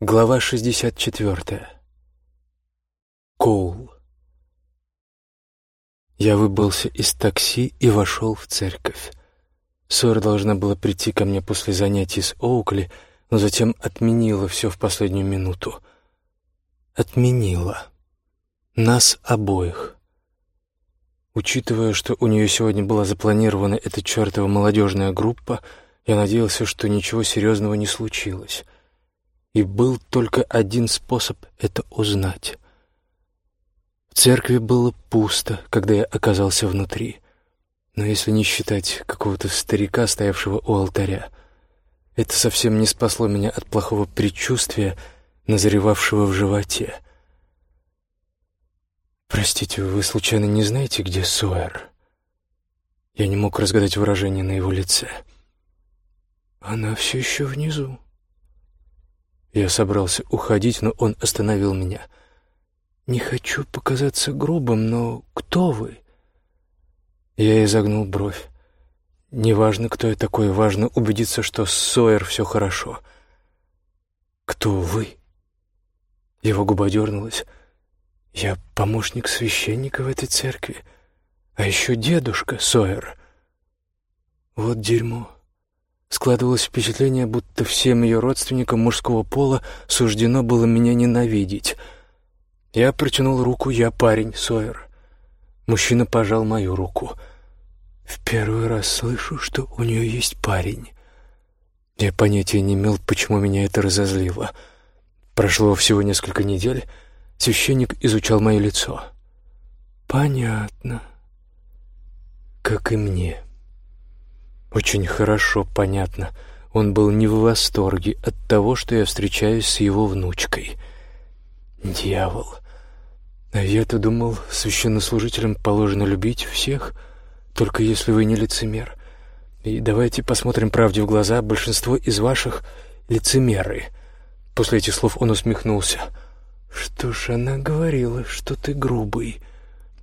Глава 64. Коул. Я выбрался из такси и вошел в церковь. Сора должна была прийти ко мне после занятий с Оукли, но затем отменила все в последнюю минуту. Отменила. Нас обоих. Учитывая, что у нее сегодня была запланирована эта чертова молодежная группа, я надеялся, что ничего серьезного не случилось — и был только один способ это узнать. В церкви было пусто, когда я оказался внутри, но если не считать какого-то старика, стоявшего у алтаря, это совсем не спасло меня от плохого предчувствия, назревавшего в животе. «Простите, вы случайно не знаете, где Сойер?» Я не мог разгадать выражение на его лице. «Она все еще внизу», я собрался уходить, но он остановил меня. «Не хочу показаться грубым, но кто вы?» Я изогнул бровь. «Неважно, кто я такой, важно убедиться, что с Сойер все хорошо». «Кто вы?» Его губа дернулась. «Я помощник священника в этой церкви, а еще дедушка Сойер». «Вот дерьмо». Складывалось впечатление, будто всем ее родственникам мужского пола суждено было меня ненавидеть. Я протянул руку, я парень, Сойер. Мужчина пожал мою руку. В первый раз слышу, что у нее есть парень. Я понятия не имел, почему меня это разозлило. Прошло всего несколько недель, священник изучал мое лицо. «Понятно. Как и мне». Очень хорошо понятно. Он был не в восторге от того, что я встречаюсь с его внучкой. Дьявол. А я-то думал, священнослужителям положено любить всех, только если вы не лицемер. И давайте посмотрим правде в глаза, большинство из ваших — лицемеры. После этих слов он усмехнулся. «Что ж, она говорила, что ты грубый».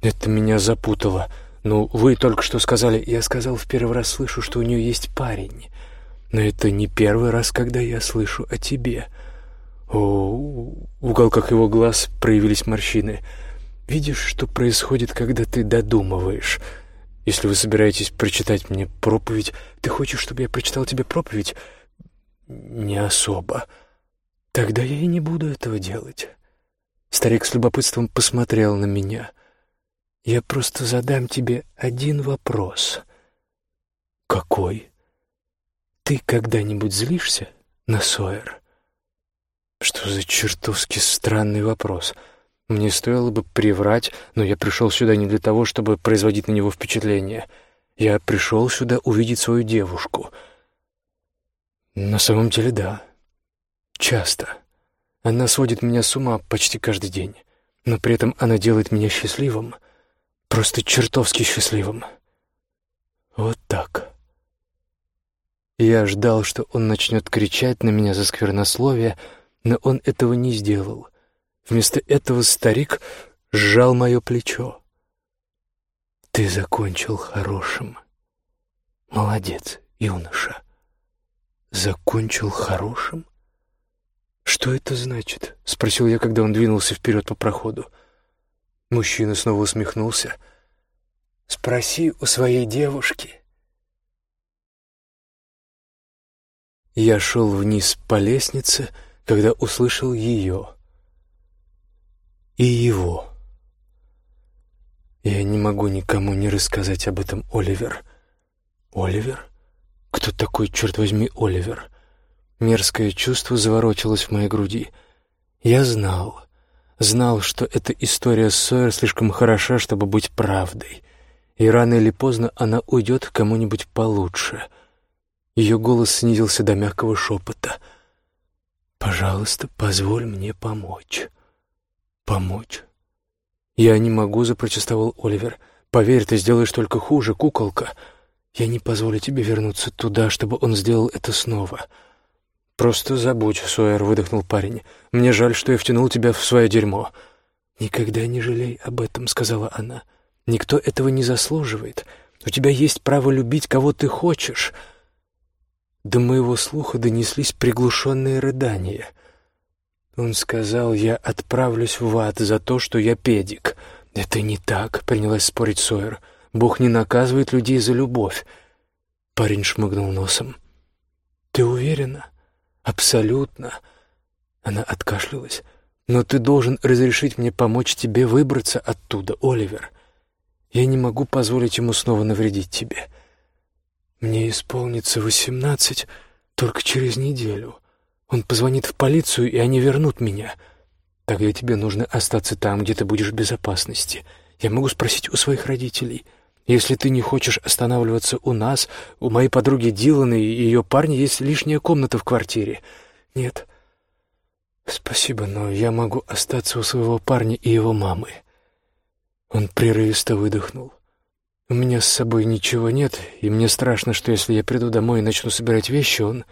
Это меня запутало — «Ну, вы только что сказали...» Я сказал, в первый раз слышу, что у нее есть парень. Но это не первый раз, когда я слышу о тебе. О, в уголках его глаз проявились морщины. Видишь, что происходит, когда ты додумываешь. Если вы собираетесь прочитать мне проповедь, ты хочешь, чтобы я прочитал тебе проповедь? Не особо. Тогда я и не буду этого делать. Старик с любопытством посмотрел на меня — я просто задам тебе один вопрос. Какой? Ты когда-нибудь злишься на Сойер? Что за чертовски странный вопрос? Мне стоило бы приврать, но я пришел сюда не для того, чтобы производить на него впечатление. Я пришел сюда увидеть свою девушку. На самом деле, да. Часто. Она сводит меня с ума почти каждый день, но при этом она делает меня счастливым — Просто чертовски счастливым. Вот так. Я ждал, что он начнет кричать на меня за сквернословие, но он этого не сделал. Вместо этого старик сжал мое плечо. «Ты закончил хорошим. Молодец, юноша. Закончил хорошим?» «Что это значит?» — спросил я, когда он двинулся вперед по проходу. Мужчина снова усмехнулся. «Спроси у своей девушки». Я шел вниз по лестнице, когда услышал ее и его. Я не могу никому не рассказать об этом, Оливер. Оливер? Кто такой, черт возьми, Оливер? Мерзкое чувство заворочилось в моей груди. Я знал, знал, что эта история Сойер слишком хороша, чтобы быть правдой, и рано или поздно она уйдет кому-нибудь получше. Ее голос снизился до мягкого шепота. «Пожалуйста, позволь мне помочь». «Помочь?» «Я не могу», — запротестовал Оливер. «Поверь, ты сделаешь только хуже, куколка. Я не позволю тебе вернуться туда, чтобы он сделал это снова». «Просто забудь, Сойер», — выдохнул парень. «Мне жаль, что я втянул тебя в свое дерьмо». «Никогда не жалей об этом», — сказала она. «Никто этого не заслуживает. У тебя есть право любить, кого ты хочешь». До моего слуха донеслись приглушенные рыдания. Он сказал, я отправлюсь в ад за то, что я педик. Это не так, принялась спорить Сойер. Бог не наказывает людей за любовь. Парень шмыгнул носом. Ты уверена? Абсолютно. Она откашлялась. Но ты должен разрешить мне помочь тебе выбраться оттуда, Оливер. Я не могу позволить ему снова навредить тебе. Мне исполнится восемнадцать только через неделю. Он позвонит в полицию, и они вернут меня. Тогда тебе нужно остаться там, где ты будешь в безопасности. Я могу спросить у своих родителей. Если ты не хочешь останавливаться у нас, у моей подруги Диланы и ее парня есть лишняя комната в квартире. Нет. Спасибо, но я могу остаться у своего парня и его мамы. Он прерывисто выдохнул. У меня с собой ничего нет, и мне страшно, что если я приду домой и начну собирать вещи, он...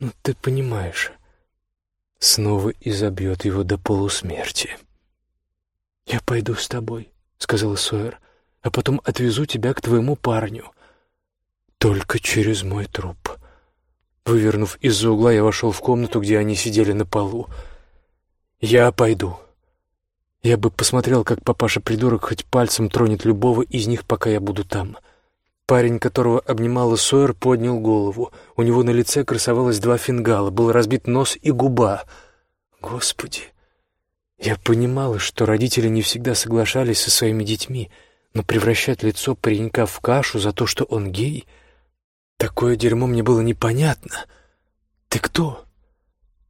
Ну, ты понимаешь, снова изобьет его до полусмерти. «Я пойду с тобой», — сказала Сойер, «а потом отвезу тебя к твоему парню. Только через мой труп». Вывернув из-за угла, я вошел в комнату, где они сидели на полу. «Я пойду». Я бы посмотрел, как папаша-придурок хоть пальцем тронет любого из них, пока я буду там. Парень, которого обнимала Сойер, поднял голову. У него на лице красовалось два фингала, был разбит нос и губа. Господи! Я понимала, что родители не всегда соглашались со своими детьми, но превращать лицо паренька в кашу за то, что он гей, такое дерьмо мне было непонятно. «Ты кто?»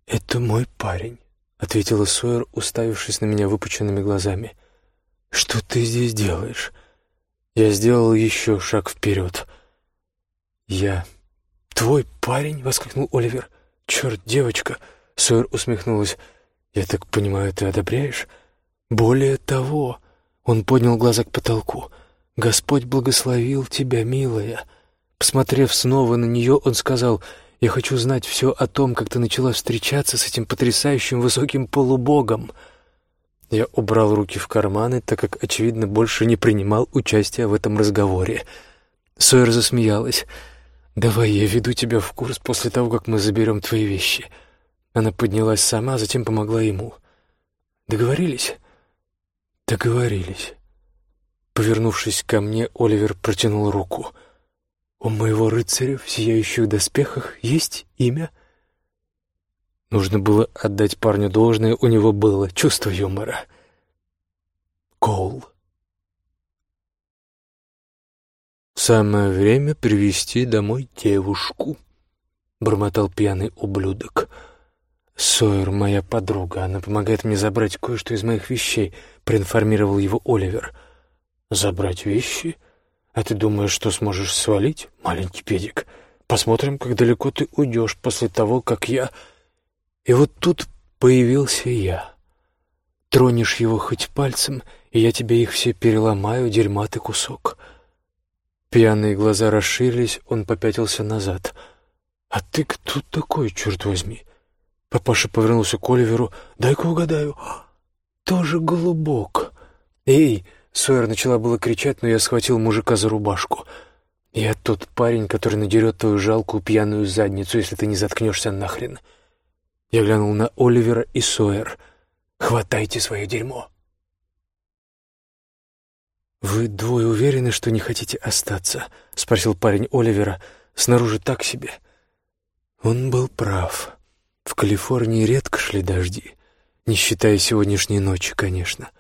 «Это мой парень», — ответила Сойер, уставившись на меня выпученными глазами. «Что ты здесь делаешь?» Я сделал еще шаг вперед. «Я...» «Твой парень?» — воскликнул Оливер. «Черт, девочка!» — Сойер усмехнулась. «Я так понимаю, ты одобряешь?» «Более того...» — он поднял глаза к потолку. «Господь благословил тебя, милая». Посмотрев снова на нее, он сказал, «Я хочу знать все о том, как ты начала встречаться с этим потрясающим высоким полубогом». Я убрал руки в карманы, так как, очевидно, больше не принимал участия в этом разговоре. Сойер засмеялась. «Давай я веду тебя в курс после того, как мы заберем твои вещи». Она поднялась сама, затем помогла ему. «Договорились?» «Договорились». Повернувшись ко мне, Оливер протянул руку. «У моего рыцаря в сияющих доспехах есть имя?» Нужно было отдать парню должное, у него было чувство юмора. Коул. «Самое время привести домой девушку», — бормотал пьяный ублюдок. «Сойер, моя подруга, она помогает мне забрать кое-что из моих вещей», — проинформировал его Оливер. «Забрать вещи? А ты думаешь, что сможешь свалить, маленький педик? Посмотрим, как далеко ты уйдешь после того, как я...» И вот тут появился я. Тронешь его хоть пальцем, и я тебе их все переломаю, дерьма ты кусок. Пьяные глаза расширились, он попятился назад. «А ты кто такой, черт возьми?» Папаша повернулся к Оливеру. «Дай-ка угадаю. Тоже голубок». «Эй!» — Сойер начала было кричать, но я схватил мужика за рубашку. «Я тот парень, который надерет твою жалкую пьяную задницу, если ты не заткнешься нахрен». Я глянул на Оливера и Сойер. «Хватайте свое дерьмо!» «Вы двое уверены, что не хотите остаться?» — спросил парень Оливера. «Снаружи так себе». Он был прав. В Калифорнии редко шли дожди, не считая сегодняшней ночи, конечно.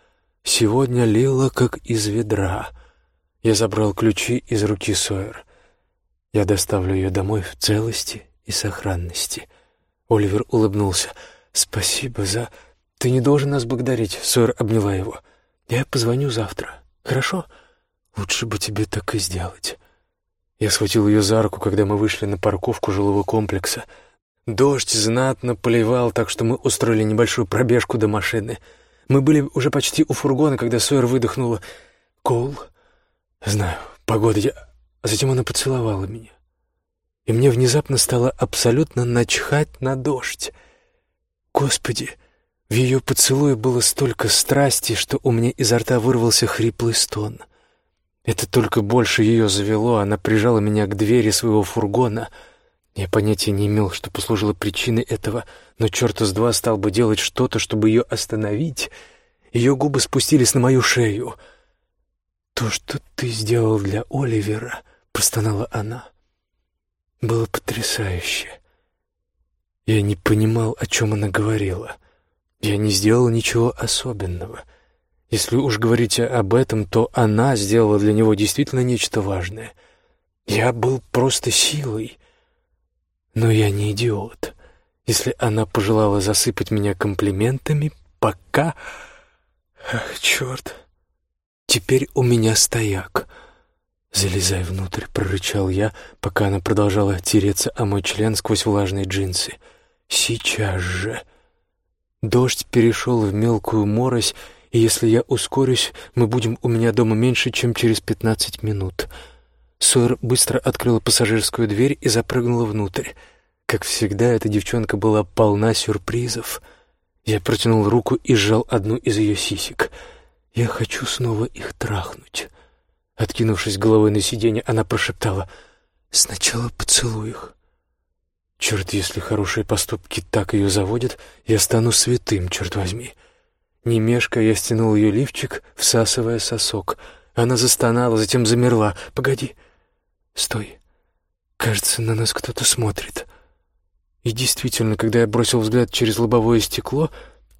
Сегодня лило, как из ведра. Я забрал ключи из руки Сойер. Я доставлю ее домой в целости и сохранности. Оливер улыбнулся. «Спасибо за...» «Ты не должен нас благодарить», — Сойер обняла его. «Я позвоню завтра. Хорошо? Лучше бы тебе так и сделать». Я схватил ее за руку, когда мы вышли на парковку жилого комплекса. Дождь знатно поливал, так что мы устроили небольшую пробежку до машины. Мы были уже почти у фургона, когда Сойер выдохнула. «Коул?» «Знаю, погода...» А затем она поцеловала меня и мне внезапно стало абсолютно начхать на дождь. Господи, в ее поцелуе было столько страсти, что у меня изо рта вырвался хриплый стон. Это только больше ее завело, она прижала меня к двери своего фургона. Я понятия не имел, что послужило причиной этого, но черта с два стал бы делать что-то, чтобы ее остановить. Ее губы спустились на мою шею. «То, что ты сделал для Оливера», — простонала она, — «было потрясающе». Я не понимал, о чем она говорила. Я не сделал ничего особенного. Если уж говорить об этом, то она сделала для него действительно нечто важное. Я был просто силой — но я не идиот. Если она пожелала засыпать меня комплиментами, пока... Ах, черт. Теперь у меня стояк. «Залезай внутрь», — прорычал я, пока она продолжала тереться о мой член сквозь влажные джинсы. «Сейчас же». Дождь перешел в мелкую морось, и если я ускорюсь, мы будем у меня дома меньше, чем через пятнадцать минут. Сойер быстро открыла пассажирскую дверь и запрыгнула внутрь. Как всегда, эта девчонка была полна сюрпризов. Я протянул руку и сжал одну из ее сисек. «Я хочу снова их трахнуть». Откинувшись головой на сиденье, она прошептала «Сначала поцелуй их». Черт, если хорошие поступки так ее заводят, я стану святым, черт возьми. Не мешкая, я стянул ее лифчик, всасывая сосок. Она застонала, затем замерла. «Погоди, «Стой! Кажется, на нас кто-то смотрит». И действительно, когда я бросил взгляд через лобовое стекло,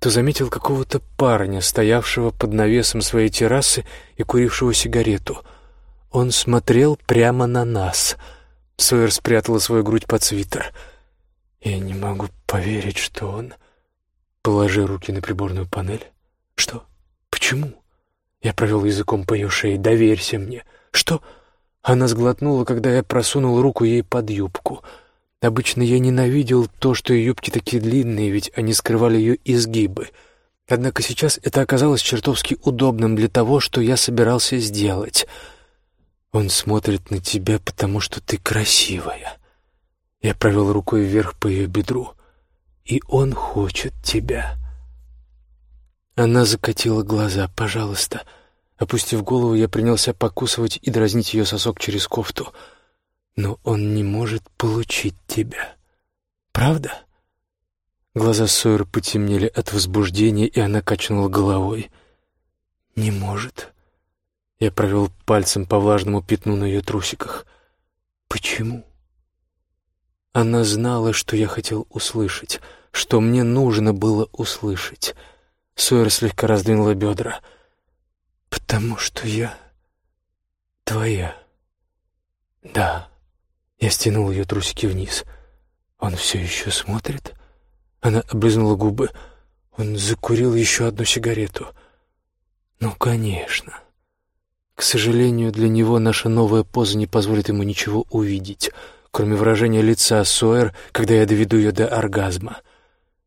то заметил какого-то парня, стоявшего под навесом своей террасы и курившего сигарету. Он смотрел прямо на нас. Сойер спрятала свою грудь под свитер. «Я не могу поверить, что он...» Положи руки на приборную панель. «Что? Почему?» Я провел языком по ее шее. «Доверься мне». «Что?» Она сглотнула, когда я просунул руку ей под юбку. Обычно я ненавидел то, что ее юбки такие длинные, ведь они скрывали ее изгибы. Однако сейчас это оказалось чертовски удобным для того, что я собирался сделать. Он смотрит на тебя, потому что ты красивая. Я провел рукой вверх по ее бедру. И он хочет тебя. Она закатила глаза. «Пожалуйста». Опустив голову, я принялся покусывать и дразнить ее сосок через кофту. Но он не может получить тебя. Правда? Глаза Сойер потемнели от возбуждения, и она качнула головой. «Не может». Я провел пальцем по влажному пятну на ее трусиках. «Почему?» Она знала, что я хотел услышать, что мне нужно было услышать. Сойер слегка раздвинула бедра — «Потому что я твоя». «Да». Я стянул ее трусики вниз. «Он все еще смотрит?» Она облизнула губы. Он закурил еще одну сигарету. «Ну, конечно». К сожалению, для него наша новая поза не позволит ему ничего увидеть, кроме выражения лица Сойер, когда я доведу ее до оргазма.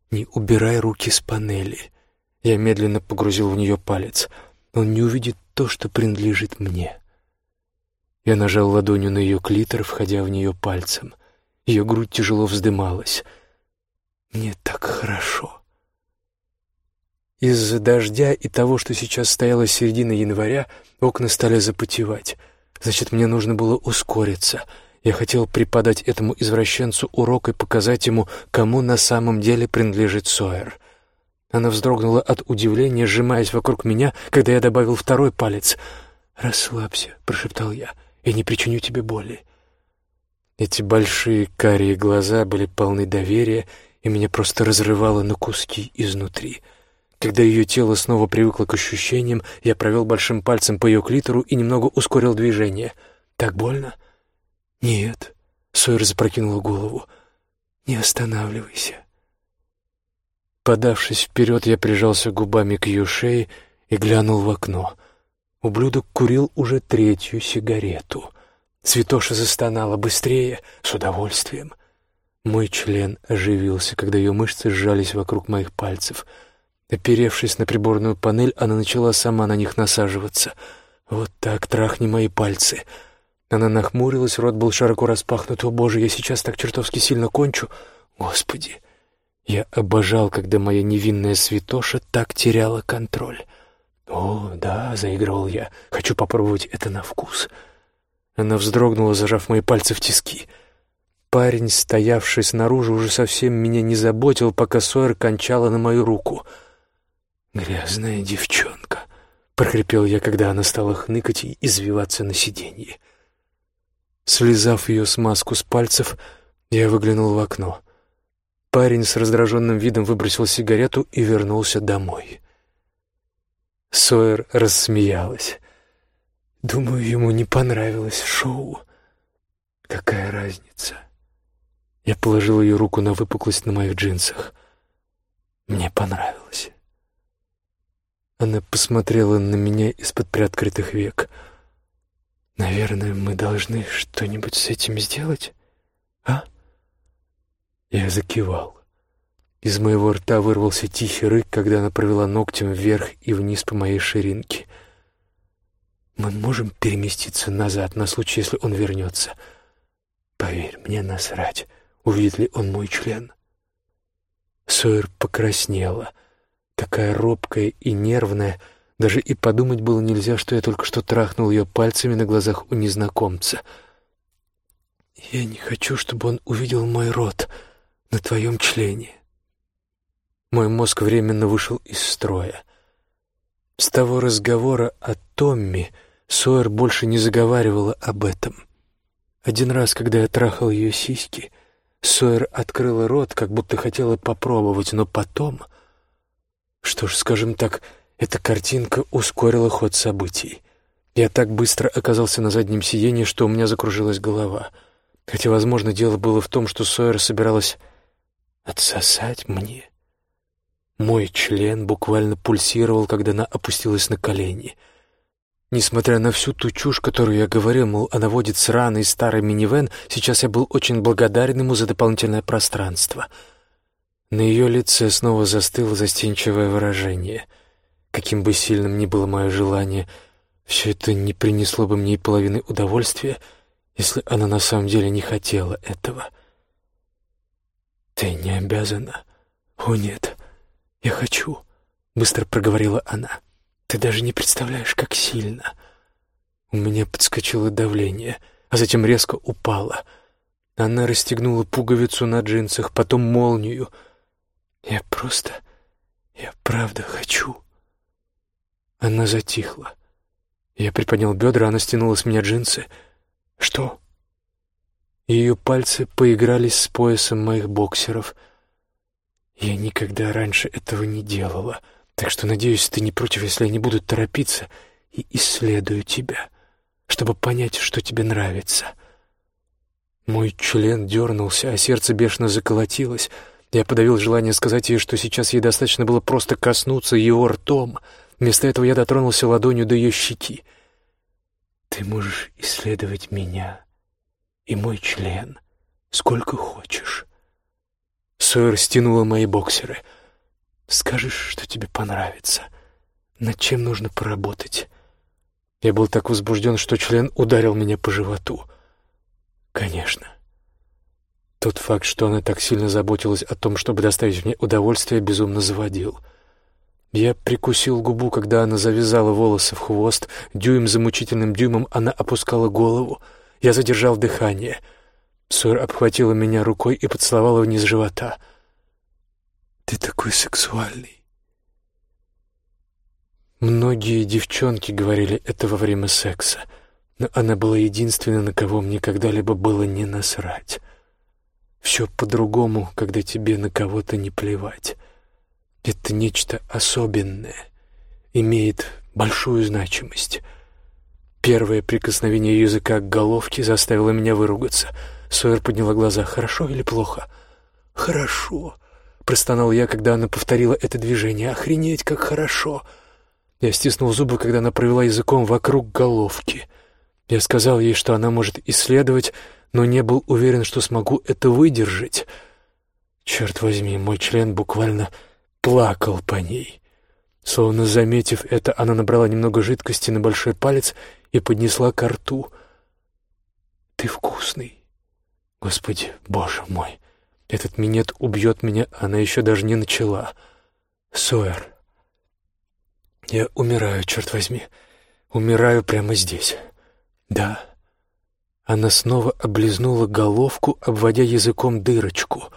«Не убирай руки с панели». Я медленно погрузил в нее палец — он не увидит то, что принадлежит мне. Я нажал ладонью на ее клитор, входя в нее пальцем. Ее грудь тяжело вздымалась. Мне так хорошо. Из-за дождя и того, что сейчас стояла середина января, окна стали запотевать. Значит, мне нужно было ускориться. Я хотел преподать этому извращенцу урок и показать ему, кому на самом деле принадлежит Сойер — она вздрогнула от удивления, сжимаясь вокруг меня, когда я добавил второй палец. «Расслабься», — прошептал я, — «я не причиню тебе боли». Эти большие карие глаза были полны доверия, и меня просто разрывало на куски изнутри. Когда ее тело снова привыкло к ощущениям, я провел большим пальцем по ее клитору и немного ускорил движение. «Так больно?» «Нет», — Сойер запрокинула голову. «Не останавливайся». Подавшись вперед, я прижался губами к ее шее и глянул в окно. Ублюдок курил уже третью сигарету. Цветоша застонала быстрее, с удовольствием. Мой член оживился, когда ее мышцы сжались вокруг моих пальцев. Оперевшись на приборную панель, она начала сама на них насаживаться. «Вот так, трахни мои пальцы!» Она нахмурилась, рот был широко распахнут. «О, Боже, я сейчас так чертовски сильно кончу!» «Господи!» Я обожал, когда моя невинная святоша так теряла контроль. «О, да», — заигрывал я, — «хочу попробовать это на вкус». Она вздрогнула, зажав мои пальцы в тиски. Парень, стоявший снаружи, уже совсем меня не заботил, пока Сойер кончала на мою руку. «Грязная девчонка», — прохрипел я, когда она стала хныкать и извиваться на сиденье. Слезав ее смазку с пальцев, я выглянул в окно. Парень с раздраженным видом выбросил сигарету и вернулся домой. Сойер рассмеялась. Думаю, ему не понравилось шоу. Какая разница? Я положил ее руку на выпуклость на моих джинсах. Мне понравилось. Она посмотрела на меня из-под приоткрытых век. «Наверное, мы должны что-нибудь с этим сделать, а?» Я закивал. Из моего рта вырвался тихий рык, когда она провела ногтем вверх и вниз по моей ширинке. «Мы можем переместиться назад на случай, если он вернется. Поверь, мне насрать, увидит ли он мой член». Сойер покраснела, такая робкая и нервная, даже и подумать было нельзя, что я только что трахнул ее пальцами на глазах у незнакомца. «Я не хочу, чтобы он увидел мой рот на твоем члене». Мой мозг временно вышел из строя. С того разговора о Томми Сойер больше не заговаривала об этом. Один раз, когда я трахал ее сиськи, Сойер открыла рот, как будто хотела попробовать, но потом... Что ж, скажем так, эта картинка ускорила ход событий. Я так быстро оказался на заднем сиденье, что у меня закружилась голова. Хотя, возможно, дело было в том, что Сойер собиралась отсосать мне. Мой член буквально пульсировал, когда она опустилась на колени. Несмотря на всю ту чушь, которую я говорил, мол, она водит сраный старый минивэн, сейчас я был очень благодарен ему за дополнительное пространство. На ее лице снова застыло застенчивое выражение. Каким бы сильным ни было мое желание, все это не принесло бы мне и половины удовольствия, если она на самом деле не хотела этого. «Ты не обязана?» «О, нет!» «Я хочу», — быстро проговорила она. «Ты даже не представляешь, как сильно». У меня подскочило давление, а затем резко упало. Она расстегнула пуговицу на джинсах, потом молнию. «Я просто... Я правда хочу». Она затихла. Я приподнял бедра, она стянула с меня джинсы. «Что?» Ее пальцы поигрались с поясом моих боксеров — я никогда раньше этого не делала, так что, надеюсь, ты не против, если я не буду торопиться и исследую тебя, чтобы понять, что тебе нравится. Мой член дернулся, а сердце бешено заколотилось. Я подавил желание сказать ей, что сейчас ей достаточно было просто коснуться его ртом. Вместо этого я дотронулся ладонью до ее щеки. «Ты можешь исследовать меня и мой член сколько хочешь». Сойер стянула мои боксеры. «Скажешь, что тебе понравится. Над чем нужно поработать?» Я был так возбужден, что член ударил меня по животу. «Конечно». Тот факт, что она так сильно заботилась о том, чтобы доставить мне удовольствие, безумно заводил. Я прикусил губу, когда она завязала волосы в хвост, дюйм за мучительным дюймом она опускала голову. Я задержал дыхание — Сойер обхватила меня рукой и поцеловала вниз живота. «Ты такой сексуальный!» Многие девчонки говорили это во время секса, но она была единственной, на кого мне когда-либо было не насрать. Все по-другому, когда тебе на кого-то не плевать. Это нечто особенное, имеет большую значимость. Первое прикосновение языка к головке заставило меня выругаться — Сойер подняла глаза. «Хорошо или плохо?» «Хорошо», — простонал я, когда она повторила это движение. «Охренеть, как хорошо!» Я стиснул зубы, когда она провела языком вокруг головки. Я сказал ей, что она может исследовать, но не был уверен, что смогу это выдержать. Черт возьми, мой член буквально плакал по ней. Словно заметив это, она набрала немного жидкости на большой палец и поднесла ко рту. «Ты вкусный», Господи, боже мой, этот минет убьет меня, она еще даже не начала. Сойер, я умираю, черт возьми, умираю прямо здесь. Да. Она снова облизнула головку, обводя языком дырочку.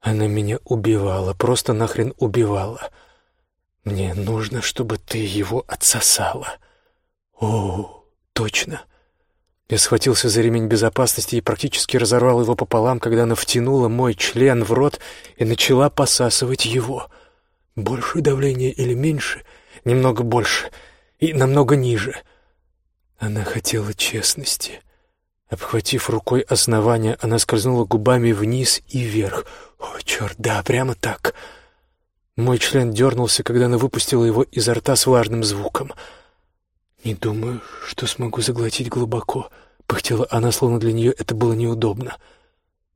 Она меня убивала, просто нахрен убивала. Мне нужно, чтобы ты его отсосала. О, точно. Я схватился за ремень безопасности и практически разорвал его пополам, когда она втянула мой член в рот и начала посасывать его. Больше давления или меньше? Немного больше. И намного ниже. Она хотела честности. Обхватив рукой основание, она скользнула губами вниз и вверх. О, черт, да, прямо так. Мой член дернулся, когда она выпустила его изо рта с влажным звуком. «Не думаю, что смогу заглотить глубоко», — пыхтела она, словно для нее это было неудобно.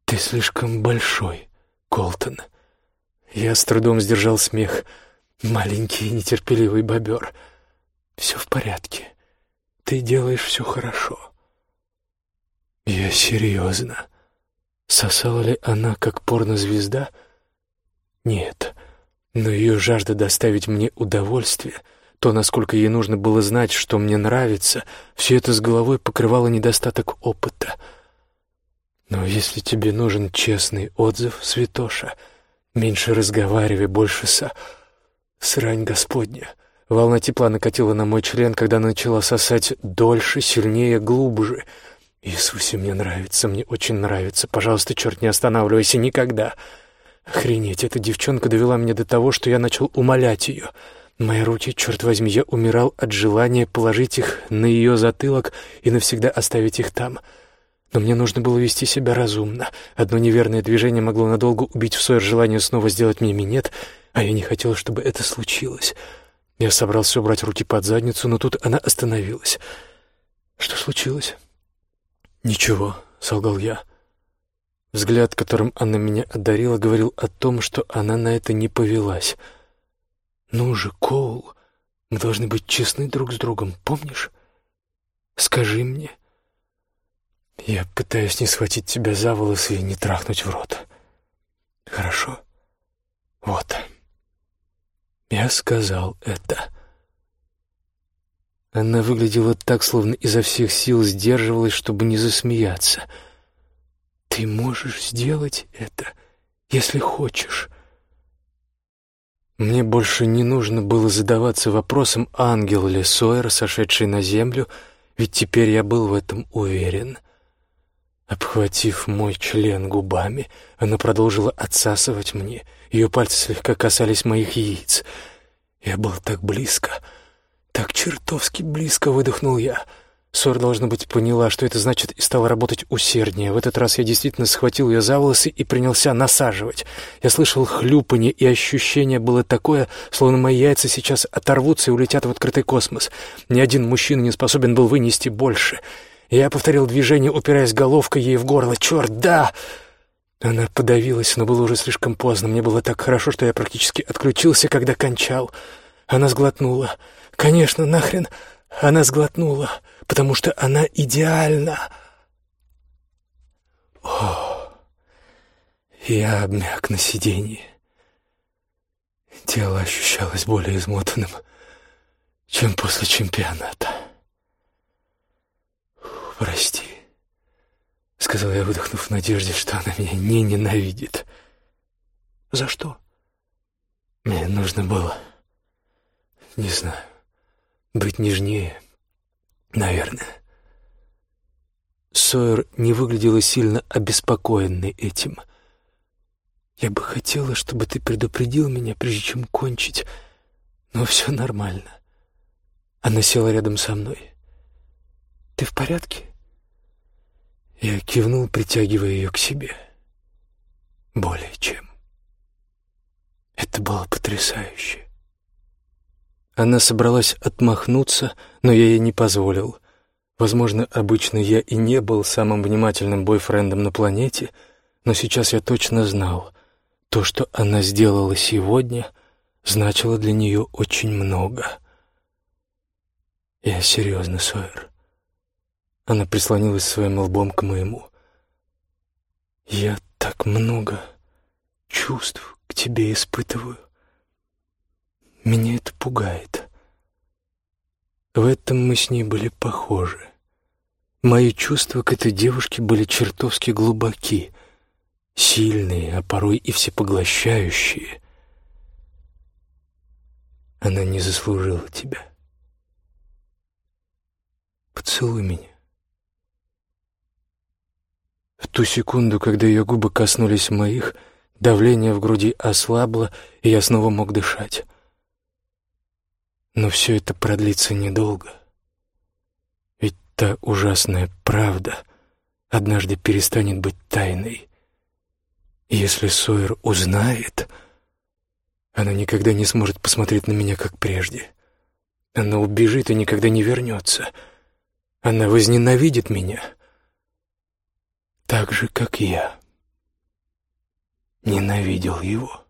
«Ты слишком большой, Колтон». Я с трудом сдержал смех. Маленький нетерпеливый бобер. «Все в порядке. Ты делаешь все хорошо. Я серьезно. Сосала ли она, как порнозвезда? Нет. Но ее жажда доставить мне удовольствие, то, насколько ей нужно было знать, что мне нравится, все это с головой покрывало недостаток опыта. Но если тебе нужен честный отзыв, святоша, меньше разговаривай, больше со... Срань Господня. Волна тепла накатила на мой член, когда начала сосать дольше, сильнее, глубже. «Иисусе, мне нравится, мне очень нравится. Пожалуйста, черт, не останавливайся никогда!» Охренеть, эта девчонка довела меня до того, что я начал умолять ее. Мои руки, черт возьми, я умирал от желания положить их на ее затылок и навсегда оставить их там. Но мне нужно было вести себя разумно. Одно неверное движение могло надолго убить в Сойер желание снова сделать мне минет, а я не хотел, чтобы это случилось. Я собрался убрать руки под задницу, но тут она остановилась. «Что случилось?» «Ничего», — солгал я. Взгляд, которым она меня одарила, говорил о том, что она на это не повелась. «Ну же, Коул, мы должны быть честны друг с другом, помнишь? Скажи мне». «Я пытаюсь не схватить тебя за волосы и не трахнуть в рот». «Хорошо. Вот». Я сказал это. Она выглядела так, словно изо всех сил сдерживалась, чтобы не засмеяться. «Ты можешь сделать это, если хочешь». Мне больше не нужно было задаваться вопросом, ангел ли Сойер, сошедший на землю, ведь теперь я был в этом уверен. Обхватив мой член губами, она продолжила отсасывать мне. Ее пальцы слегка касались моих яиц. Я был так близко, так чертовски близко выдохнул я. Сор, должно быть, поняла, что это значит, и стала работать усерднее. В этот раз я действительно схватил ее за волосы и принялся насаживать. Я слышал хлюпанье, и ощущение было такое, словно мои яйца сейчас оторвутся и улетят в открытый космос. Ни один мужчина не способен был вынести больше — я повторил движение, упираясь головкой ей в горло. «Черт, да!» Она подавилась, но было уже слишком поздно. Мне было так хорошо, что я практически отключился, когда кончал. Она сглотнула. «Конечно, нахрен!» Она сглотнула, потому что она идеальна. О, я обмяк на сиденье. Тело ощущалось более измотанным, чем после чемпионата. «Прости», — сказал я, выдохнув в надежде, что она меня не ненавидит. «За что?» «Мне нужно было, не знаю, быть нежнее, наверное». Сойер не выглядела сильно обеспокоенной этим. «Я бы хотела, чтобы ты предупредил меня, прежде чем кончить, но все нормально». Она села рядом со мной. Ты в порядке?» Я кивнул, притягивая ее к себе. Более чем. Это было потрясающе. Она собралась отмахнуться, но я ей не позволил. Возможно, обычно я и не был самым внимательным бойфрендом на планете, но сейчас я точно знал, то, что она сделала сегодня, значило для нее очень много. Я серьезно, Сойер. Она прислонилась своим лбом к моему. «Я так много чувств к тебе испытываю. Меня это пугает. В этом мы с ней были похожи. Мои чувства к этой девушке были чертовски глубоки, сильные, а порой и всепоглощающие. Она не заслужила тебя. Поцелуй меня. В ту секунду, когда ее губы коснулись моих, давление в груди ослабло, и я снова мог дышать. Но все это продлится недолго. Ведь та ужасная правда однажды перестанет быть тайной. И если Сойер узнает, она никогда не сможет посмотреть на меня, как прежде. Она убежит и никогда не вернется. Она возненавидит меня — так же, как я ненавидел его.